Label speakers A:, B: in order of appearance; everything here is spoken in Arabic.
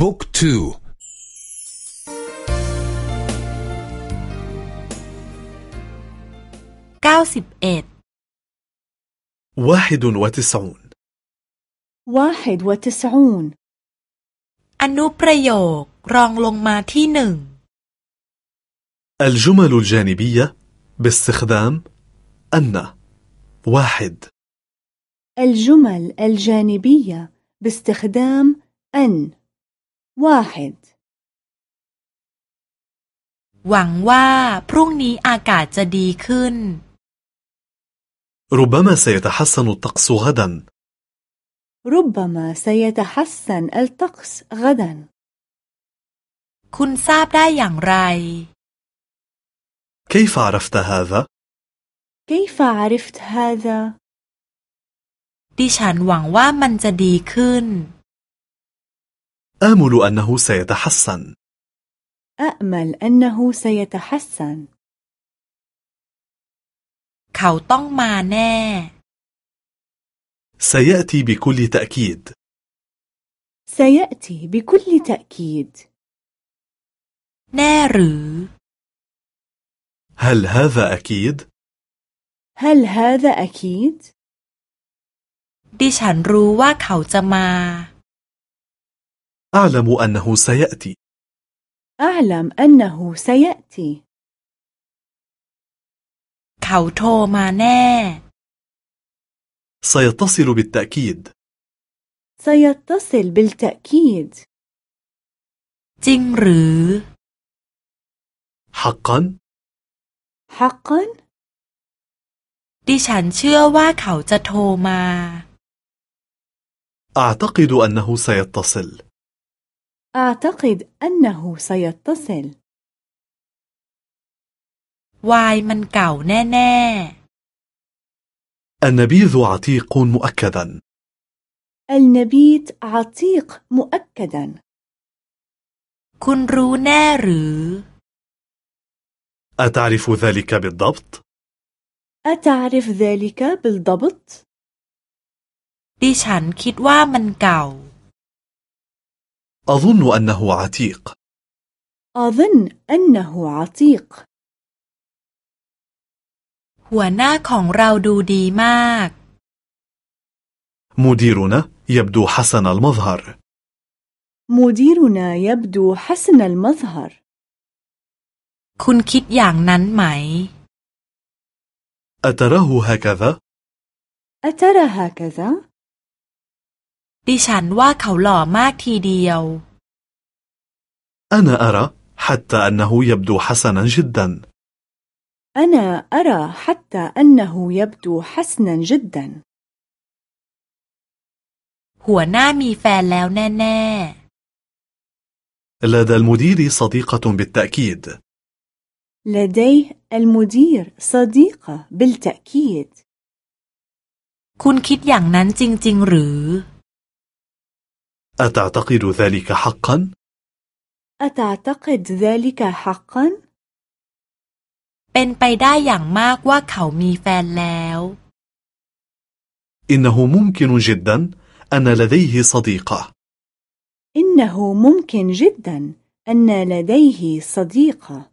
A: บุ๊กทู
B: เก้าสิบเอ็ด
C: واحد وتسعون
D: واحد وتسعون
B: อนุประโยครองลงมาที่หนึ่ง
C: الجمل الجانبية باستخدام أن واحد
D: الجمل الجانبية باستخدام أن واحد
B: หวังว่าพรุ่งนี้อากาศจะดีขึ้น
C: ربما سيتحسن الطقس غدا
D: ربما سيتحسن الطقس غدا
B: คุณทราบได้อย่างไร
C: كيف عرفت هذا؟
D: كيف عرفت هذا؟
B: ดิฉันหวังว่ามันจะดีขึ้น
C: آمل أنه سيتحسن
D: أأمل أنه سيتحسن
B: เขาต้องมาแน่
C: سيأتي بكل تأكيد
D: سيأتي بكل تأكيد
B: แน่หรือ
C: هل هذا أكيد؟
D: هل هذا أكيد؟
B: ดิฉันรู้ว่าเขาจะมา
C: أعلم أنه سيأتي
D: أعلم أنه سيأتي
B: เขาโทรมาแน่
C: سيتصل بالتأكيد
D: سيتصل بالتأكيد
B: จริงหรือ
C: حقا
D: حقا
B: ดิฉันเชื่อว่าเขาจะโทรมา
C: أعتقد أنه سيتصل
D: أعتقد أنه سيتصل
B: วายมันเก่าแน่
C: النبيذ عتيق مؤكدا
D: النبيت عتيق مؤكدا
B: ๆ คุณรู้แน่หรือ
C: أتعرف ذلك بالضبط؟
D: أتعرف ذلك بالضبط؟
B: ดิฉันคิดว่ามันเก่า
C: أظن أنه عتيق
D: أظن أنه عتيق
B: หัวหน้าของเราดูดีมาก
C: مديرنا يبدو حسن المظهر
D: مديرنا يبدو حسن المظهر
B: คุณคิดอย่างนั้นไหม
C: أتراه هكذا؟
D: أترى هكذا؟
B: ดิฉันว่าเขาหล่อมากทีเดียว
C: أنا أرى حتى أنه يبدو حسنا جدا
D: أنا أرى حتى أنه يبدو حسنا جدا
B: หัวหน้ามีแฟนแล้วแน่
C: لدى المدير صديقة بالتأكيد
D: لديه المدير صديقة بالتأكيد
B: ๆ คุณคิดอย่างนั้นจริง ๆ หรือ
C: أتعتقد ذلك حقا؟
D: أتعتقد ذلك حقا؟
B: เป็นไปได้อย่างมากว่าเขามีแฟนแล้ว
C: إنه ممكن جدا أن لديه صديقة
D: إنه ممكن جدا أن لديه صديقة